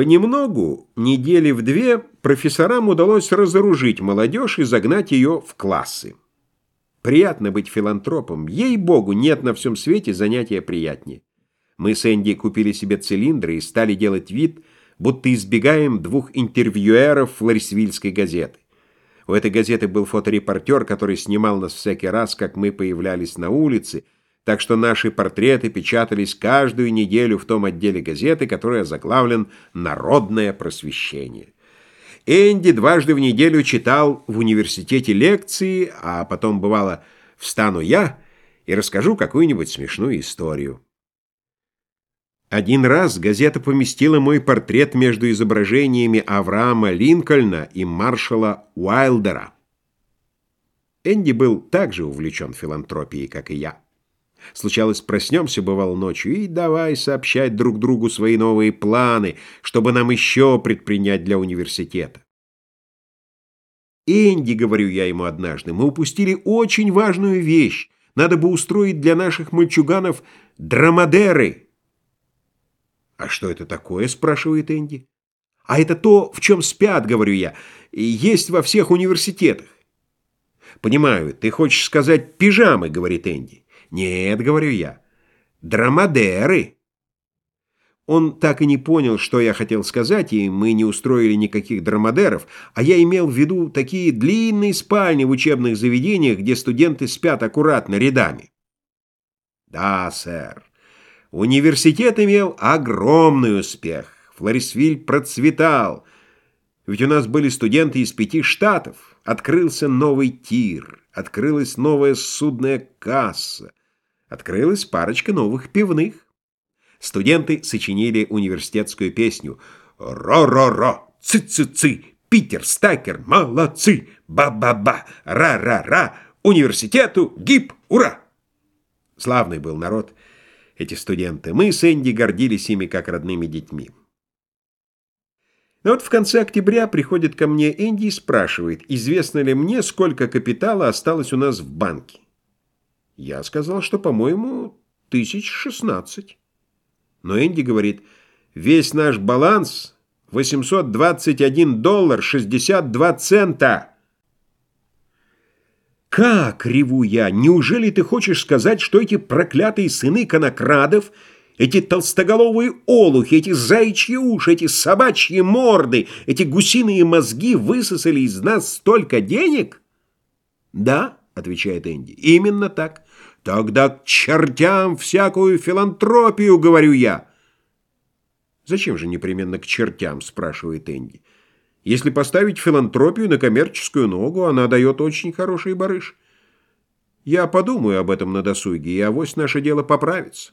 Понемногу, недели в две, профессорам удалось разоружить молодежь и загнать ее в классы. Приятно быть филантропом. Ей-богу, нет на всем свете занятия приятнее. Мы с Энди купили себе цилиндры и стали делать вид, будто избегаем двух интервьюеров Флорисвильской газеты. У этой газеты был фоторепортер, который снимал нас всякий раз, как мы появлялись на улице, так что наши портреты печатались каждую неделю в том отделе газеты, который озаглавлен «Народное просвещение». Энди дважды в неделю читал в университете лекции, а потом, бывало, встану я и расскажу какую-нибудь смешную историю. Один раз газета поместила мой портрет между изображениями Авраама Линкольна и маршала Уайлдера. Энди был так же увлечен филантропией, как и я. Случалось, проснемся, бывало, ночью, и давай сообщать друг другу свои новые планы, чтобы нам еще предпринять для университета. «Энди», — говорю я ему однажды, — «мы упустили очень важную вещь. Надо бы устроить для наших мальчуганов драмадеры». «А что это такое?» — спрашивает Энди. «А это то, в чем спят», — говорю я, — «есть во всех университетах». «Понимаю, ты хочешь сказать пижамы», — говорит Энди. «Нет», — говорю я, — «драмадеры». Он так и не понял, что я хотел сказать, и мы не устроили никаких драмадеров, а я имел в виду такие длинные спальни в учебных заведениях, где студенты спят аккуратно рядами. Да, сэр. Университет имел огромный успех. Флорисвиль процветал. Ведь у нас были студенты из пяти штатов. Открылся новый тир, открылась новая судная касса. Открылась парочка новых пивных. Студенты сочинили университетскую песню «Ро-ро-ро! Цы-цы-цы! Питер, Стакер, молодцы! Ба-ба-ба! Ра-ра-ра! Университету! Гип! Ура!» Славный был народ, эти студенты. Мы с Энди гордились ими как родными детьми. Но вот в конце октября приходит ко мне Энди и спрашивает, известно ли мне, сколько капитала осталось у нас в банке. Я сказал, что, по-моему, тысяч шестнадцать. Но Энди говорит, весь наш баланс 821 доллар 62 цента. Как, реву я, неужели ты хочешь сказать, что эти проклятые сыны конокрадов, эти толстоголовые олухи, эти заячьи уши, эти собачьи морды, эти гусиные мозги высосали из нас столько денег? Да, отвечает Энди, именно так. Тогда к чертям всякую филантропию, говорю я. Зачем же непременно к чертям, спрашивает Энди. Если поставить филантропию на коммерческую ногу, она дает очень хороший барыш. Я подумаю об этом на досуге, и авось наше дело поправится.